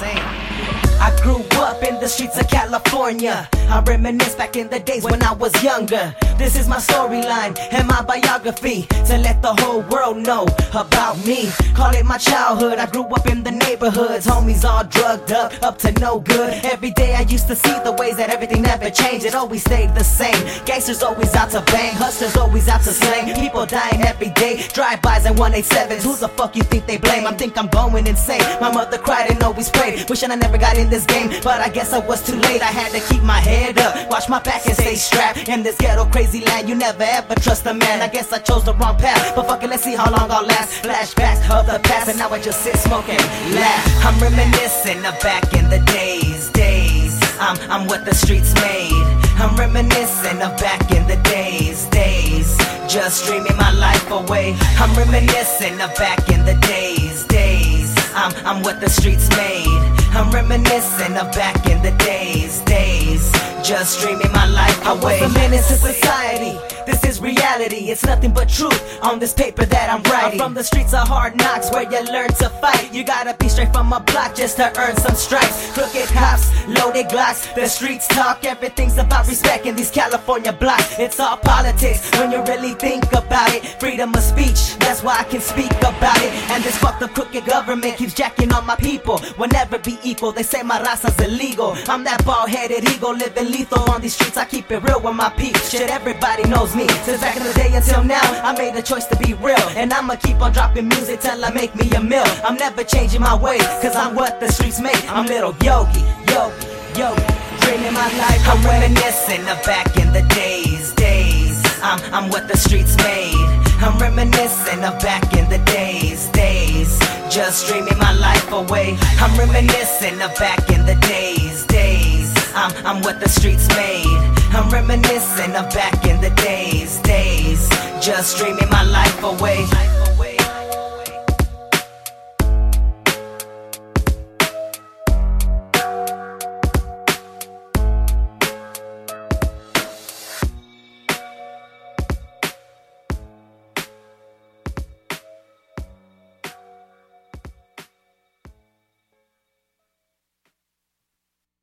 I grew up in the streets of California. I reminisce back in the days when I was younger. This is my storyline and my biography to let the whole world know about me. Call it my childhood. I grew up in the neighborhoods, homies all drugged up, up to no good. Every day I used to see the ways that everything never changed. It always stayed the same. Gangsters always out to bang, hustlers always out to slang. People dying every day, drive-bys and 187s. Who the fuck you think they blame? I think I'm going insane. My mother cried and always prayed, wishing I never got in this game, but I guess I was too late. I had to keep my head up, watch my back and stay strapped. In this ghetto crazy land, you never ever trust a man. I guess I chose the wrong path, but fuck it, let's see how long I'll last. Flashbacks of the past, and now I just sit smoking, laugh. I'm reminiscing of back in the days, days. I'm, I'm what the streets made. I'm reminiscing of back in the days, days. Just dreaming my life away. I'm reminiscing of back in the days, days. I'm, I'm what the streets made. I'm reminiscing of back in the days, days. Just dreaming my life away. I was a menace to society. This is reality, it's nothing but truth on this paper that I'm writing. I'm from the streets of hard knocks where you learn to fight. You gotta be straight from a block just to earn some stripes. Crooked cops, loaded glocks, the streets talk. Everything's about respect in these California blocks. It's all politics when you really think about it. Freedom of speech, that's why I can speak about it. And this fucked up crooked government keeps jacking on my people. We'll never be equal, they say my raza's illegal. I'm that bald headed eagle living lethal on these streets. I keep it real with my peeps. Shit, everybody knows me. Since back in the day until now, I made a choice to be real. And I'ma keep on dropping music till I make me a mill. I'm never changing my ways, cause I'm what the streets make. I'm little yogi, yogi. Dreaming my life, I'm reminiscing of back in the days, days. I'm, I'm what the streets made. I'm reminiscing of back in the days, days. Just dreaming my life away. I'm reminiscing of back in the days, days. I'm, I'm what the streets made. I'm reminiscing of back in the days, days. Just dreaming my life away.